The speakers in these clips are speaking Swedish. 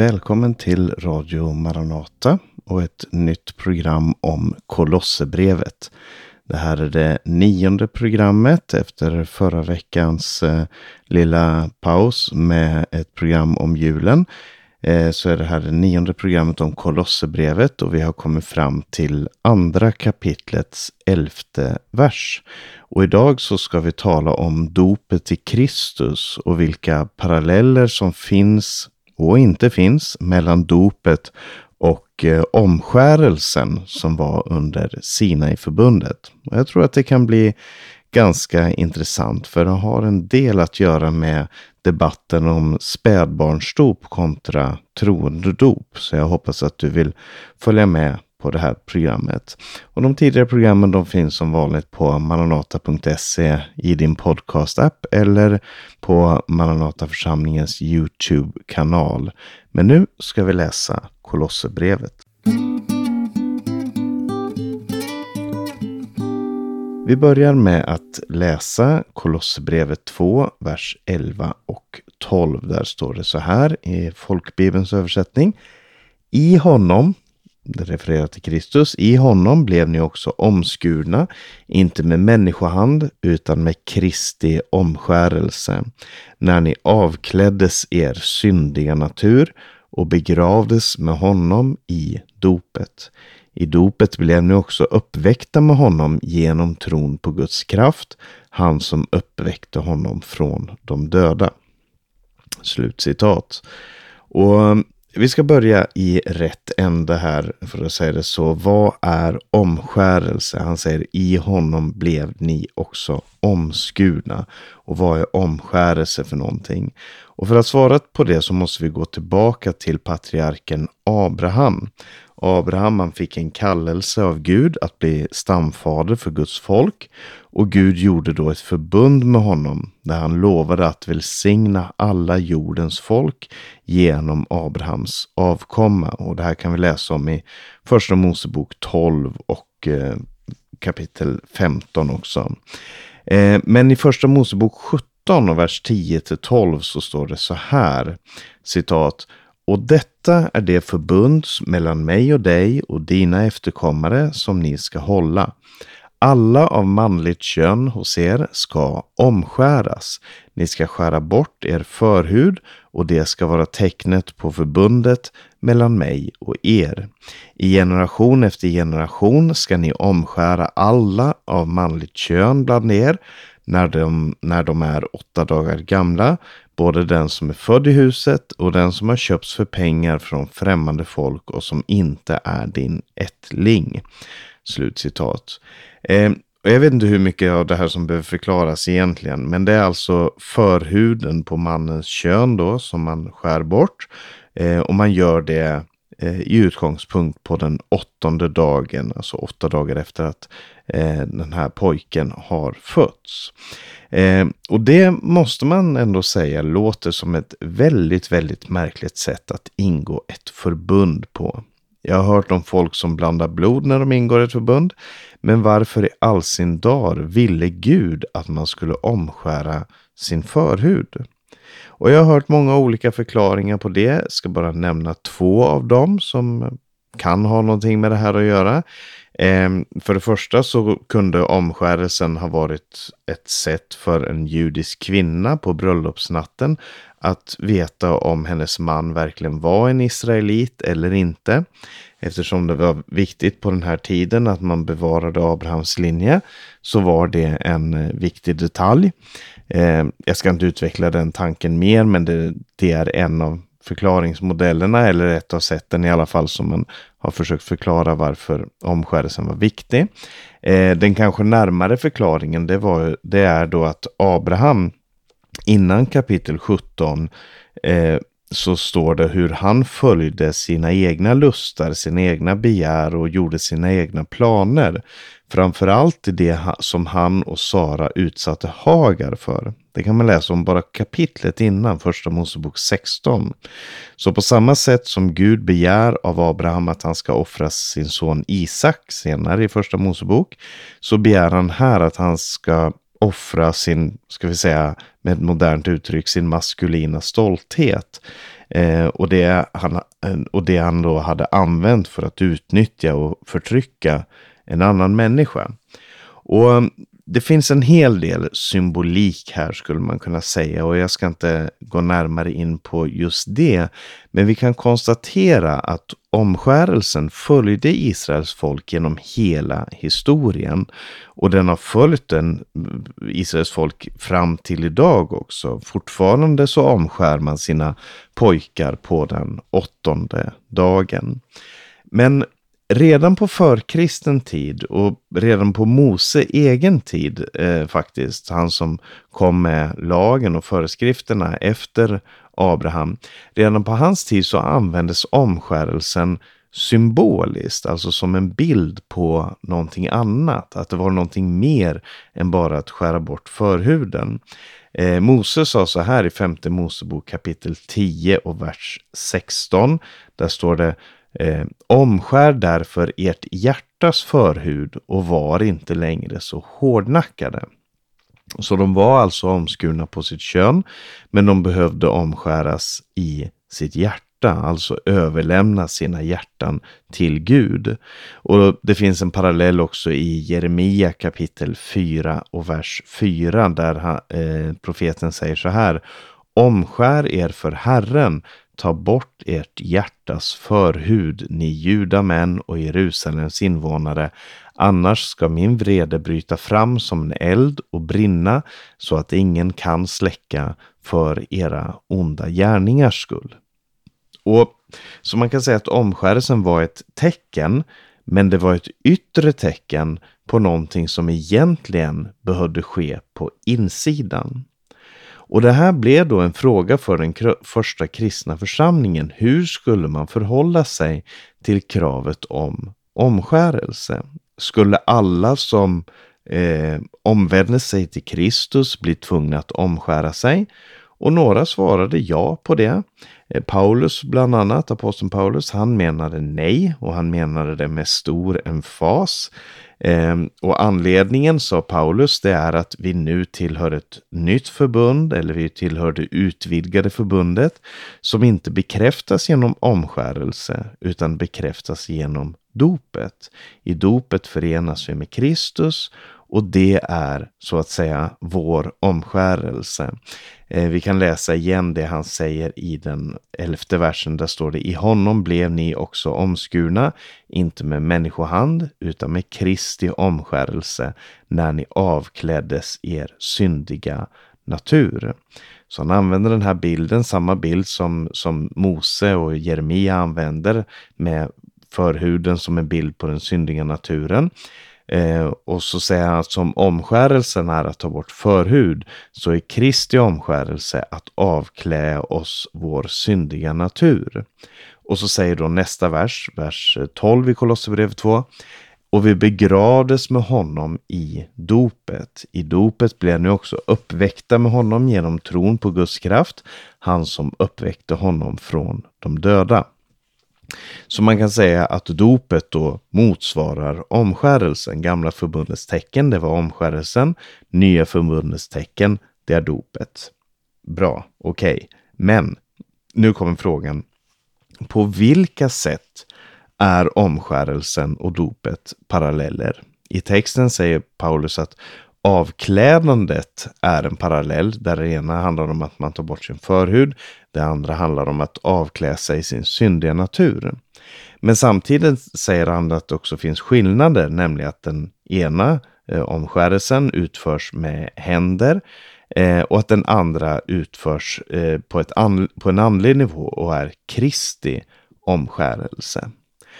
Välkommen till Radio Maranata och ett nytt program om Kolosserbrevet. Det här är det nionde programmet efter förra veckans eh, lilla paus med ett program om julen. Eh, så är det här det nionde programmet om Kolosserbrevet och vi har kommit fram till andra kapitlets elfte vers. Och idag så ska vi tala om dopet i Kristus och vilka paralleller som finns och inte finns mellan dopet och eh, omskärelsen som var under Sinai-förbundet. Jag tror att det kan bli ganska intressant för det har en del att göra med debatten om spädbarnsdop kontra troendedop. Så jag hoppas att du vill följa med på det här programmet. Och de tidigare programmen de finns som vanligt på maranata.se i din podcast-app eller på Maranata församlingens Youtube-kanal. Men nu ska vi läsa Kolosserbrevet. Vi börjar med att läsa Kolosserbrevet 2, vers 11 och 12. Där står det så här i folkbibelns översättning. I honom det refererar till Kristus. I honom blev ni också omskurna, inte med människohand, utan med Kristi omskärelse, när ni avkläddes er syndiga natur och begravdes med honom i dopet. I dopet blev ni också uppväckta med honom genom tron på Guds kraft, han som uppväckte honom från de döda. Slutcitat. Och vi ska börja i rätt ände här för att säga det så. Vad är omskärelse? Han säger i honom blev ni också omskurna. Och vad är omskärelse för någonting? Och för att svara på det så måste vi gå tillbaka till patriarken Abraham. Abraham han fick en kallelse av Gud att bli stamfader för Guds folk. Och Gud gjorde då ett förbund med honom där han lovade att välsigna alla jordens folk genom Abrahams avkomma. Och det här kan vi läsa om i Första Mosebok 12 och eh, kapitel 15 också. Eh, men i Första Mosebok 17 och vers 10 till 12 så står det så här. Citat. Och detta är det förbund mellan mig och dig och dina efterkommare som ni ska hålla. Alla av manligt kön hos er ska omskäras. Ni ska skära bort er förhud och det ska vara tecknet på förbundet mellan mig och er. I generation efter generation ska ni omskära alla av manligt kön bland er när de, när de är åtta dagar gamla, både den som är född i huset och den som har köpts för pengar från främmande folk och som inte är din ättling. Slutcitat. Eh, jag vet inte hur mycket av det här som behöver förklaras egentligen, men det är alltså förhuden på mannens kön då som man skär bort. Eh, och man gör det Eh, i utgångspunkt på den åttonde dagen, alltså åtta dagar efter att eh, den här pojken har fötts. Eh, och det måste man ändå säga låter som ett väldigt, väldigt märkligt sätt att ingå ett förbund på. Jag har hört om folk som blandar blod när de ingår ett förbund. Men varför i all sin dar ville Gud att man skulle omskära sin förhud? Och jag har hört många olika förklaringar på det. Jag ska bara nämna två av dem som kan ha någonting med det här att göra. Ehm, för det första så kunde omskärelsen ha varit ett sätt för en judisk kvinna på bröllopsnatten att veta om hennes man verkligen var en israelit eller inte. Eftersom det var viktigt på den här tiden att man bevarade Abrahams linje så var det en eh, viktig detalj. Eh, jag ska inte utveckla den tanken mer men det, det är en av förklaringsmodellerna eller ett av sätten i alla fall som man har försökt förklara varför omskärelsen var viktig. Eh, den kanske närmare förklaringen det, var, det är då att Abraham innan kapitel 17 eh, så står det hur han följde sina egna lustar, sina egna begär och gjorde sina egna planer. Framförallt det som han och Sara utsatte Hagar för. Det kan man läsa om bara kapitlet innan, första Mosebok 16. Så på samma sätt som Gud begär av Abraham att han ska offra sin son Isak senare i första Mosebok, så begär han här att han ska offra sin, ska vi säga med ett modernt uttryck, sin maskulina stolthet. Eh, och, det han, och det han då hade använt för att utnyttja och förtrycka en annan människa. Och det finns en hel del symbolik här skulle man kunna säga och jag ska inte gå närmare in på just det. Men vi kan konstatera att omskärelsen följde Israels folk genom hela historien. Och den har följt den, Israels folk fram till idag också. Fortfarande så omskär man sina pojkar på den åttonde dagen. Men redan på förkristen tid och redan på Mose egen tid eh, faktiskt, han som kom med lagen och föreskrifterna efter Abraham. Redan på hans tid så användes omskärelsen symboliskt, alltså som en bild på någonting annat. Att det var någonting mer än bara att skära bort förhuden. Eh, Mose sa så här i femte Mosebok kapitel 10 och vers 16. Där står det Eh, omskär därför ert hjärtas förhud och var inte längre så hårdnackade. Så de var alltså omskurna på sitt kön, men de behövde omskäras i sitt hjärta, alltså överlämna sina hjärtan till Gud. Och det finns en parallell också i Jeremia kapitel 4 och vers 4 där eh, profeten säger så här. Omskär er för Herren Ta bort ert hjärtas förhud, ni judamän och Jerusalems invånare, annars ska min vrede bryta fram som en eld och brinna så att ingen kan släcka för era onda gärningars skull. Och Så man kan säga att omskärelsen var ett tecken, men det var ett yttre tecken på någonting som egentligen behövde ske på insidan. Och det här blev då en fråga för den första kristna församlingen. Hur skulle man förhålla sig till kravet om omskärelse? Skulle alla som eh, omvände sig till Kristus bli tvungna att omskära sig? Och några svarade ja på det. Eh, Paulus bland annat, aposteln Paulus, han menade nej och han menade det med stor emfas. Eh, och anledningen, sa Paulus, det är att vi nu tillhör ett nytt förbund, eller vi tillhör det utvidgade förbundet, som inte bekräftas genom omskärelse, utan bekräftas genom dopet. I dopet förenas vi med Kristus och det är så att säga vår omskärelse. Eh, vi kan läsa igen det han säger i den elfte versen. Där står det i honom blev ni också omskurna, inte med människohand utan med Kristi omskärelse när ni avkläddes er syndiga natur. Så han använder den här bilden, samma bild som, som Mose och Jeremia använder med förhuden som en bild på den syndiga naturen. Eh, och så säger han att som omskärelsen är att ta bort förhud, så är Kristi omskärelse att avklä oss vår syndiga natur. Och så säger då nästa vers, vers 12 i Kolosserbrevet 2. Och vi begravdes med honom i dopet. I dopet blev ni också uppväckta med honom genom tron på Guds kraft, han som uppväckte honom från de döda. Så man kan säga att dopet då motsvarar omskärelsen. Gamla förbundets tecken, det var omskärelsen. Nya förbundets tecken, det är dopet. Bra, okej. Okay. Men nu kommer frågan. På vilka sätt är omskärelsen och dopet paralleller? I texten säger Paulus att avklädandet är en parallell där det ena handlar om att man tar bort sin förhud. Det andra handlar om att avklä sig sin syndiga natur. Men samtidigt säger han att det också finns skillnader, nämligen att den ena eh, omskärelsen utförs med händer eh, och att den andra utförs eh, på, ett på en andlig nivå och är Kristi omskärelse.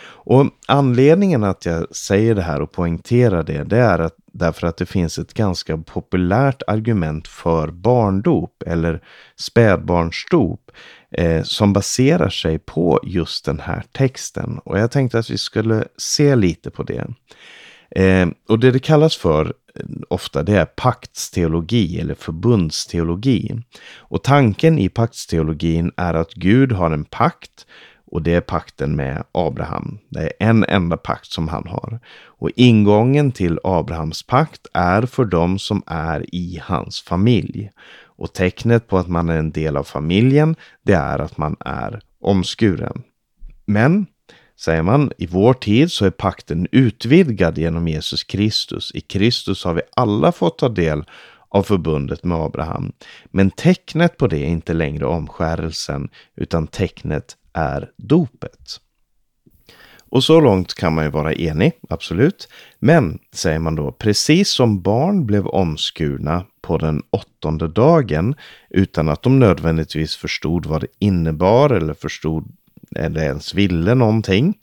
Och anledningen att jag säger det här och poängterar det, det är att därför att det finns ett ganska populärt argument för barndop eller spädbarnsdop eh, som baserar sig på just den här texten. Och jag tänkte att vi skulle se lite på det. Eh, och det det kallas för eh, ofta det är paktsteologi eller förbundsteologi. Och tanken i paktsteologin är att Gud har en pakt och det är pakten med Abraham. Det är en enda pakt som han har. Och ingången till Abrahams pakt är för dem som är i hans familj. Och tecknet på att man är en del av familjen, det är att man är omskuren. Men, säger man, i vår tid så är pakten utvidgad genom Jesus Kristus. I Kristus har vi alla fått ta del av förbundet med Abraham. Men tecknet på det är inte längre omskärelsen, utan tecknet är dopet. Och så långt kan man ju vara enig, absolut. Men, säger man då, precis som barn blev omskurna på den åttonde dagen utan att de nödvändigtvis förstod vad det innebar eller förstod eller ens ville någonting.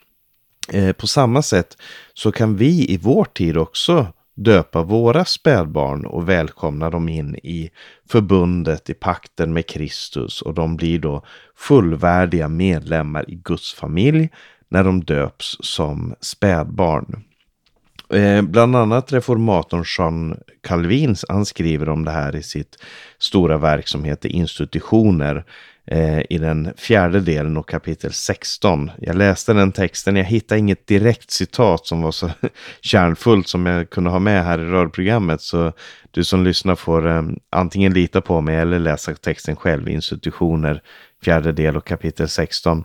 Eh, på samma sätt så kan vi i vår tid också döpa våra spädbarn och välkomna dem in i förbundet, i pakten med Kristus och de blir då fullvärdiga medlemmar i Guds familj när de döps som spädbarn. Eh, bland annat reformatorn Jean Calvin, han skriver om det här i sitt stora verk som heter Institutioner eh, i den fjärde delen och kapitel 16. Jag läste den texten, jag hittade inget direkt citat som var så kärnfullt som jag kunde ha med här i rörprogrammet. Så du som lyssnar får eh, antingen lita på mig eller läsa texten själv, Institutioner, fjärde del och kapitel 16.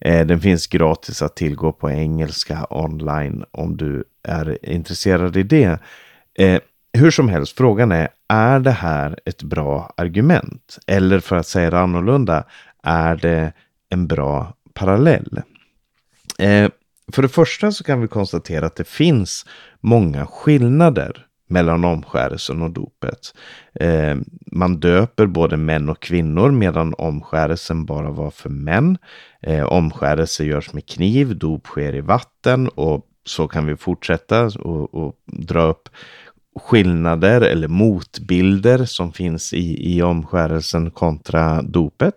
Eh, den finns gratis att tillgå på engelska online om du är intresserad i det. Eh, hur som helst, frågan är, är det här ett bra argument? Eller för att säga det annorlunda, är det en bra parallell? Eh, för det första så kan vi konstatera att det finns många skillnader mellan omskärelsen och dopet. Eh, man döper både män och kvinnor medan omskärelsen bara var för män. Eh, omskärelse görs med kniv, dop sker i vatten och så kan vi fortsätta och, och dra upp skillnader eller motbilder som finns i, i omskärelsen kontra dopet.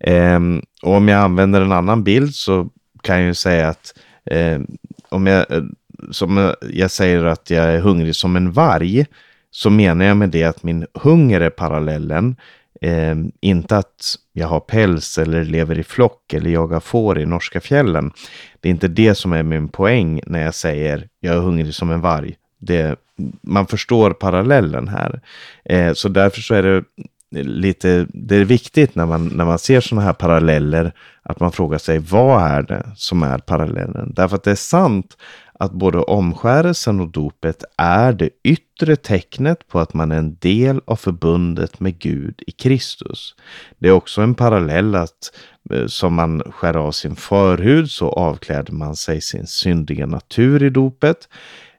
Eh, och om jag använder en annan bild så kan jag ju säga att eh, om jag, eh, som eh, jag säger att jag är hungrig som en varg så menar jag med det att min hunger är parallellen. Eh, inte att jag har päls eller lever i flock eller jagar får i norska fjällen. Det är inte det som är min poäng när jag säger jag är hungrig som en varg. Det, man förstår parallellen här. Eh, så därför så är det lite, det är viktigt när man, när man ser sådana här paralleller att man frågar sig vad är det som är parallellen? Därför att det är sant att både omskärelsen och dopet är det yttre tecknet på att man är en del av förbundet med Gud i Kristus. Det är också en parallell att eh, som man skär av sin förhud så avkläder man sig sin syndiga natur i dopet.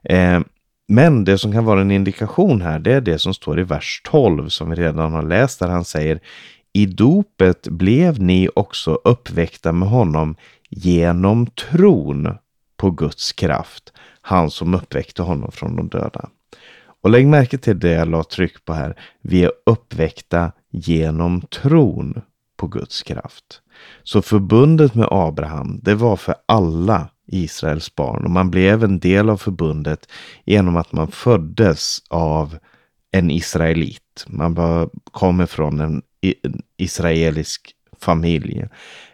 Eh, men det som kan vara en indikation här, det är det som står i vers 12 som vi redan har läst där han säger i dopet blev ni också uppväckta med honom genom tron på Guds kraft, han som uppväckte honom från de döda. Och lägg märke till det jag la tryck på här. Vi är uppväckta genom tron på Guds kraft. Så förbundet med Abraham, det var för alla Israels barn och man blev en del av förbundet genom att man föddes av en israelit. Man var, kommer från en israelisk familj.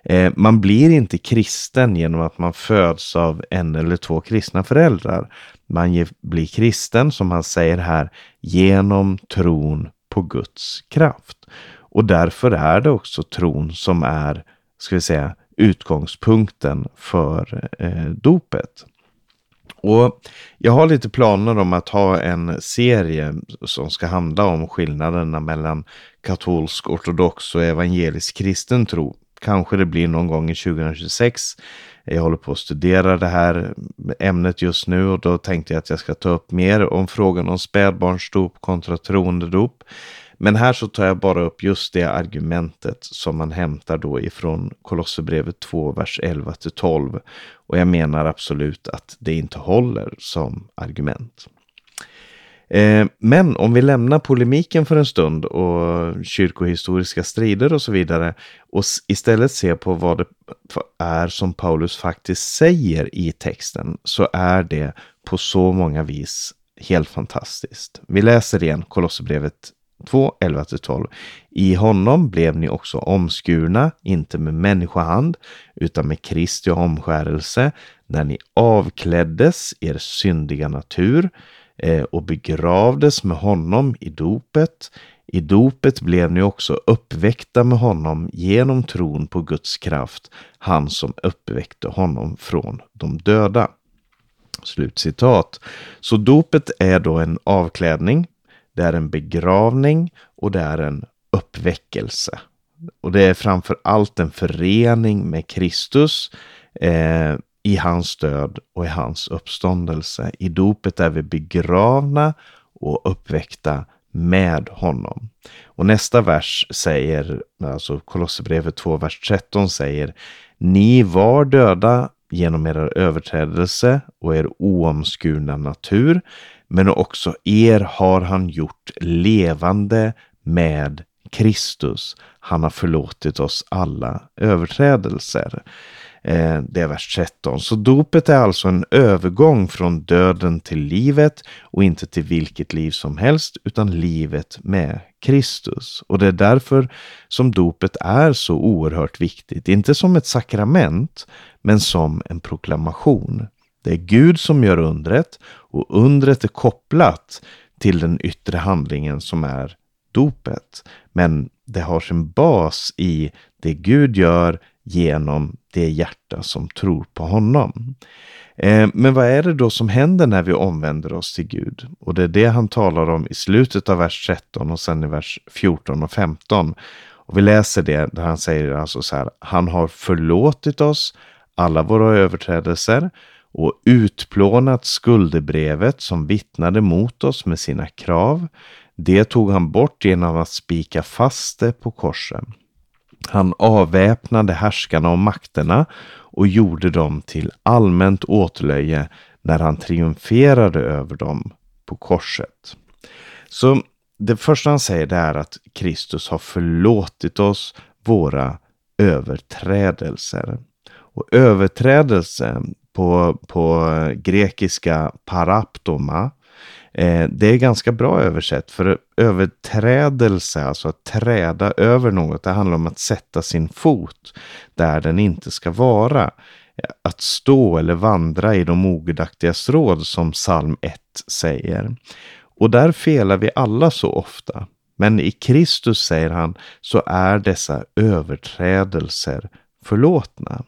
Eh, man blir inte kristen genom att man föds av en eller två kristna föräldrar. Man blir kristen, som han säger här, genom tron på Guds kraft. Och därför är det också tron som är, ska vi säga, utgångspunkten för eh, dopet. Och jag har lite planer om att ha en serie som ska handla om skillnaderna mellan katolsk, ortodox och evangelisk kristen tro. Kanske det blir någon gång i 2026. Jag håller på att studera det här ämnet just nu och då tänkte jag att jag ska ta upp mer om frågan om spädbarnsdop kontra troendedop. Men här så tar jag bara upp just det argumentet som man hämtar då ifrån Kolosserbrevet 2, vers 11 till 12. Och jag menar absolut att det inte håller som argument. Eh, men om vi lämnar polemiken för en stund och kyrkohistoriska strider och så vidare och istället ser på vad det är som Paulus faktiskt säger i texten så är det på så många vis helt fantastiskt. Vi läser igen Kolosserbrevet 2, 11-12. I honom blev ni också omskurna, inte med människohand, utan med Kristi omskärelse, när ni avkläddes er syndiga natur eh, och begravdes med honom i dopet. I dopet blev ni också uppväckta med honom genom tron på Guds kraft, han som uppväckte honom från de döda. Slutcitat. Så dopet är då en avklädning, det är en begravning och det är en uppväckelse. Och det är framför allt en förening med Kristus eh, i hans död och i hans uppståndelse. I dopet är vi begravna och uppväckta med honom. Och nästa vers säger, alltså Kolosserbrevet 2, vers 13 säger Ni var döda genom era överträdelse och er oomskurna natur, men också er har han gjort levande med Kristus. Han har förlåtit oss alla överträdelser. Eh, det är vers 13. Så dopet är alltså en övergång från döden till livet och inte till vilket liv som helst utan livet med Kristus. Och det är därför som dopet är så oerhört viktigt. Inte som ett sakrament men som en proklamation. Det är Gud som gör undret och undret är kopplat till den yttre handlingen som är dopet. Men det har sin bas i det Gud gör genom det hjärta som tror på honom. Eh, men vad är det då som händer när vi omvänder oss till Gud? Och det är det han talar om i slutet av vers 13 och sen i vers 14 och 15. Och vi läser det där han säger alltså så här. Han har förlåtit oss alla våra överträdelser och utplånat skuldebrevet som vittnade mot oss med sina krav. Det tog han bort genom att spika fast det på korsen. Han avväpnade härskarna och makterna och gjorde dem till allmänt åtlöje när han triumferade över dem på korset. Så det första han säger det är att Kristus har förlåtit oss våra överträdelser. Och överträdelse på, på grekiska paraptoma Eh, det är ganska bra översatt för överträdelse, alltså att träda över något, det handlar om att sätta sin fot där den inte ska vara. Eh, att stå eller vandra i de ogudaktigas råd som psalm 1 säger. Och där felar vi alla så ofta. Men i Kristus, säger han, så är dessa överträdelser förlåtna.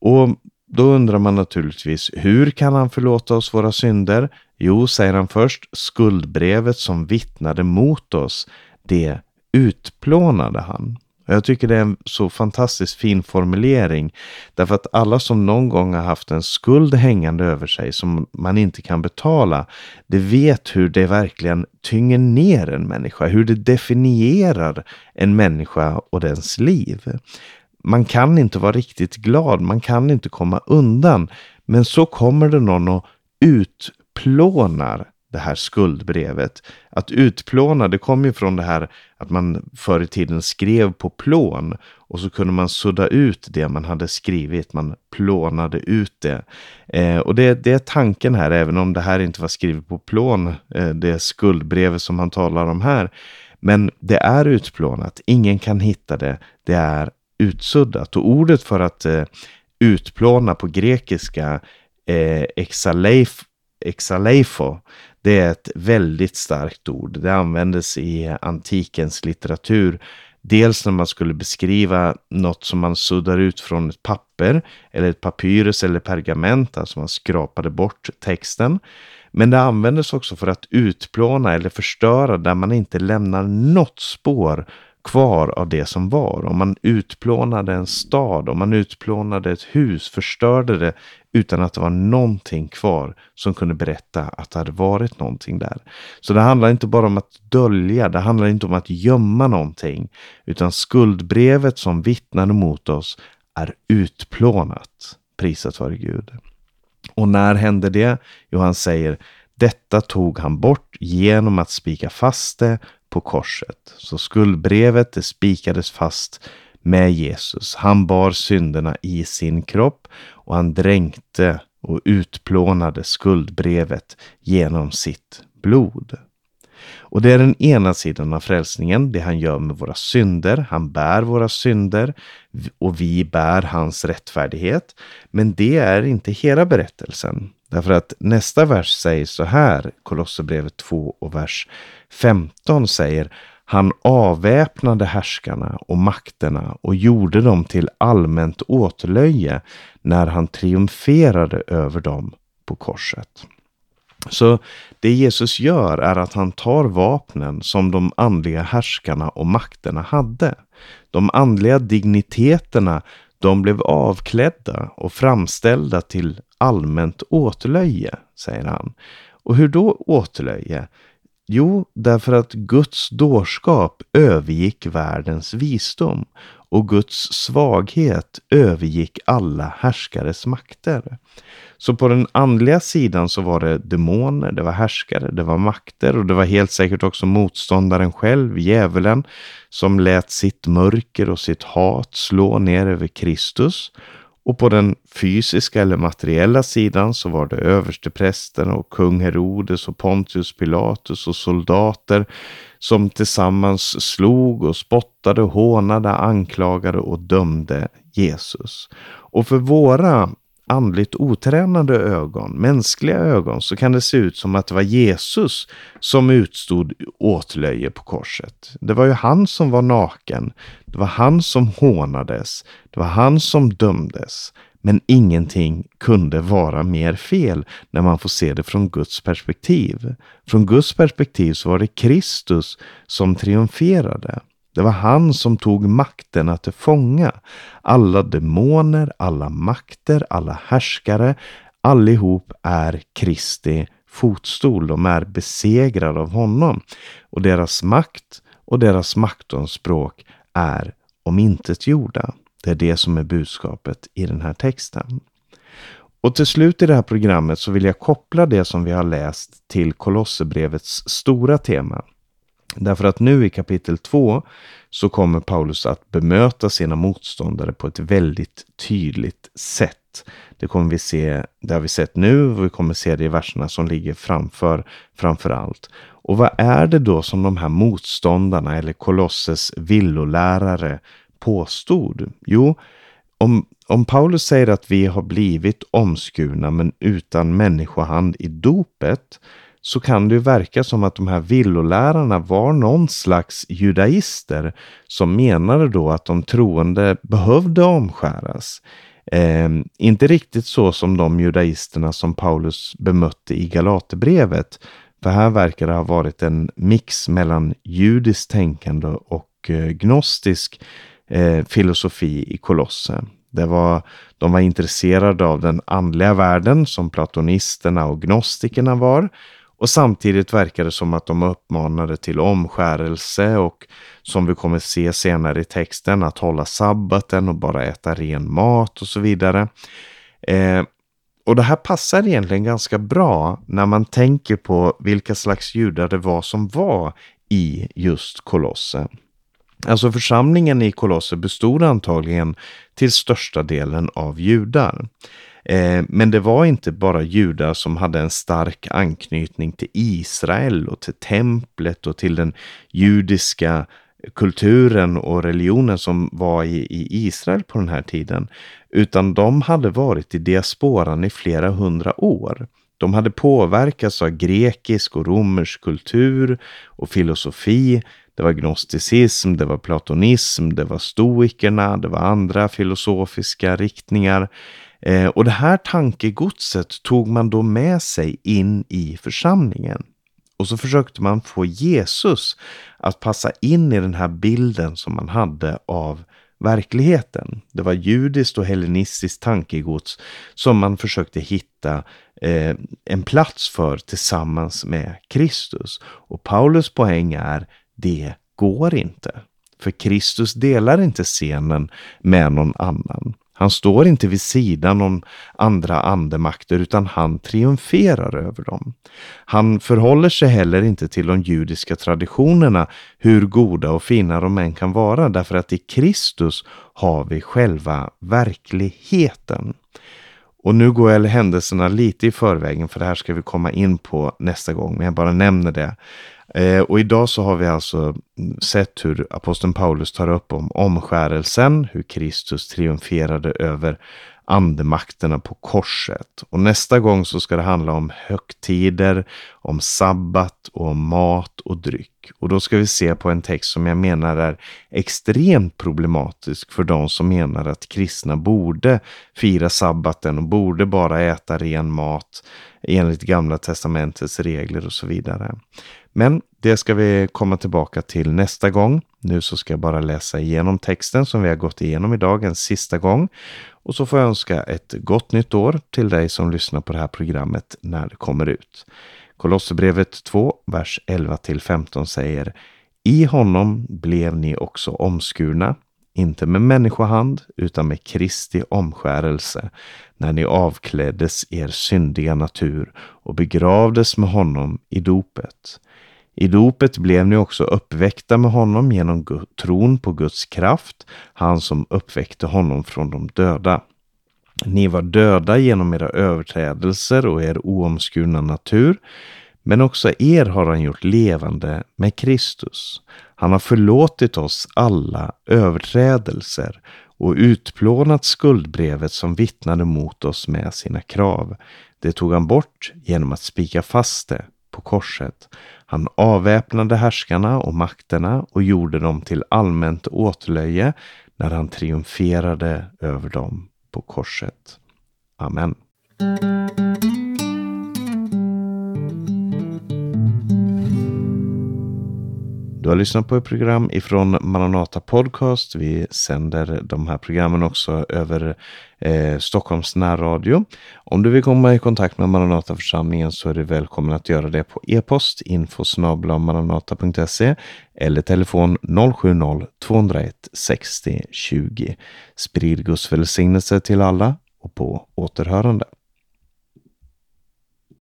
Och då undrar man naturligtvis, hur kan han förlåta oss våra synder? Jo, säger han först, skuldbrevet som vittnade mot oss, det utplånade han. Jag tycker det är en så fantastiskt fin formulering. Därför att alla som någon gång har haft en skuld hängande över sig som man inte kan betala, det vet hur det verkligen tynger ner en människa, hur det definierar en människa och dens liv. Man kan inte vara riktigt glad, man kan inte komma undan. Men så kommer det någon och utplånar det här skuldbrevet. Att utplåna, det kommer ju från det här att man förr i tiden skrev på plån och så kunde man sudda ut det man hade skrivit. Man plånade ut det. Eh, och det, det, är tanken här, även om det här inte var skrivet på plån, eh, det skuldbrevet som han talar om här. Men det är utplånat, ingen kan hitta det, det är utsuddat. Och ordet för att eh, utplåna på grekiska, eh, exaleif, exaleifo. Det är ett väldigt starkt ord. Det användes i antikens litteratur. Dels när man skulle beskriva något som man suddar ut från ett papper eller ett papyrus eller pergament, alltså man skrapade bort texten. Men det användes också för att utplåna eller förstöra där man inte lämnar något spår kvar av det som var. Om man utplånade en stad, om man utplånade ett hus, förstörde det utan att det var någonting kvar som kunde berätta att det hade varit någonting där. Så det handlar inte bara om att dölja, det handlar inte om att gömma någonting, utan skuldbrevet som vittnade mot oss är utplånat. Prisat vare Gud. Och när hände det? Jo, han säger detta tog han bort genom att spika fast det på korset. Så skuldbrevet det spikades fast med Jesus. Han bar synderna i sin kropp och han dränkte och utplånade skuldbrevet genom sitt blod. Och det är den ena sidan av frälsningen, det han gör med våra synder. Han bär våra synder och vi bär hans rättfärdighet. Men det är inte hela berättelsen. Därför att nästa vers säger så här, Kolosserbrevet 2 och vers 15 säger han avväpnade härskarna och makterna och gjorde dem till allmänt åtlöje när han triumferade över dem på korset. Så det Jesus gör är att han tar vapnen som de andliga härskarna och makterna hade. De andliga digniteterna, de blev avklädda och framställda till allmänt åtlöje, säger han. Och hur då åtlöje? Jo, därför att Guds dårskap övergick världens visdom och Guds svaghet övergick alla härskares makter. Så på den andliga sidan så var det demoner, det var härskare, det var makter och det var helt säkert också motståndaren själv, djävulen, som lät sitt mörker och sitt hat slå ner över Kristus. Och på den fysiska eller materiella sidan så var det översteprästerna och kung Herodes och Pontius Pilatus och soldater som tillsammans slog och spottade, hånade, anklagade och dömde Jesus. Och för våra andligt otränade ögon, mänskliga ögon, så kan det se ut som att det var Jesus som utstod åtlöje på korset. Det var ju han som var naken. Det var han som hånades. Det var han som dömdes. Men ingenting kunde vara mer fel när man får se det från Guds perspektiv. Från Guds perspektiv så var det Kristus som triumferade. Det var han som tog makten att fånga. Alla demoner, alla makter, alla härskare, allihop är Kristi fotstol. De är besegrade av honom. Och deras makt och deras maktanspråk är omintetgjorda. Det är det som är budskapet i den här texten. Och till slut i det här programmet så vill jag koppla det som vi har läst till Kolosserbrevets stora tema. Därför att nu i kapitel 2 så kommer Paulus att bemöta sina motståndare på ett väldigt tydligt sätt. Det kommer vi se, det har vi sett nu och vi kommer se det i verserna som ligger framför, framför allt. Och vad är det då som de här motståndarna eller Kolosses villolärare påstod? Jo, om, om Paulus säger att vi har blivit omskurna men utan människohand i dopet så kan det ju verka som att de här villolärarna var någon slags judaister som menade då att de troende behövde omskäras. Eh, inte riktigt så som de judaisterna som Paulus bemötte i Galaterbrevet. För här verkar det ha varit en mix mellan judiskt tänkande och eh, gnostisk eh, filosofi i Kolosse. Det var, de var intresserade av den andliga världen som platonisterna och gnostikerna var. Och samtidigt verkar det som att de uppmanade till omskärelse och som vi kommer se senare i texten att hålla sabbaten och bara äta ren mat och så vidare. Eh, och det här passar egentligen ganska bra när man tänker på vilka slags judar det var som var i just Kolosse. Alltså församlingen i Kolosse bestod antagligen till största delen av judar. Eh, men det var inte bara judar som hade en stark anknytning till Israel och till templet och till den judiska kulturen och religionen som var i, i Israel på den här tiden. Utan de hade varit i diasporan i flera hundra år. De hade påverkats av grekisk och romersk kultur och filosofi. Det var gnosticism, det var platonism, det var stoikerna, det var andra filosofiska riktningar. Eh, och det här tankegodset tog man då med sig in i församlingen. Och så försökte man få Jesus att passa in i den här bilden som man hade av verkligheten. Det var judiskt och hellenistiskt tankegods som man försökte hitta eh, en plats för tillsammans med Kristus. Och Paulus poäng är, det går inte. För Kristus delar inte scenen med någon annan. Han står inte vid sidan om andra andemakter utan han triumferar över dem. Han förhåller sig heller inte till de judiska traditionerna hur goda och fina de än kan vara därför att i Kristus har vi själva verkligheten. Och nu går jag händelserna lite i förvägen för det här ska vi komma in på nästa gång men jag bara nämner det Eh, och idag så har vi alltså sett hur aposteln Paulus tar upp om omskärelsen, hur Kristus triumferade över andemakterna på korset. Och nästa gång så ska det handla om högtider, om sabbat och om mat och dryck. Och då ska vi se på en text som jag menar är extremt problematisk för de som menar att kristna borde fira sabbaten och borde bara äta ren mat enligt gamla testamentets regler och så vidare. Men det ska vi komma tillbaka till nästa gång. Nu så ska jag bara läsa igenom texten som vi har gått igenom idag en sista gång. Och så får jag önska ett gott nytt år till dig som lyssnar på det här programmet när det kommer ut. Kolosserbrevet 2, vers 11 till 15 säger I honom blev ni också omskurna, inte med människohand utan med Kristi omskärelse, när ni avkläddes er syndiga natur och begravdes med honom i dopet. I dopet blev ni också uppväckta med honom genom tron på Guds kraft, han som uppväckte honom från de döda. Ni var döda genom era överträdelser och er oomskurna natur, men också er har han gjort levande med Kristus. Han har förlåtit oss alla överträdelser och utplånat skuldbrevet som vittnade mot oss med sina krav. Det tog han bort genom att spika fast det på korset. Han avväpnade härskarna och makterna och gjorde dem till allmänt åtlöje när han triumferade över dem på korset. Amen. Du har lyssnat på ett program ifrån Maranata Podcast. Vi sänder de här programmen också över eh, Stockholms närradio. Om du vill komma i kontakt med Maranata församlingen så är du välkommen att göra det på e-post infosnabla.maranata.se eller telefon 070-201 60 20. Sprid Guds välsignelse till alla och på återhörande.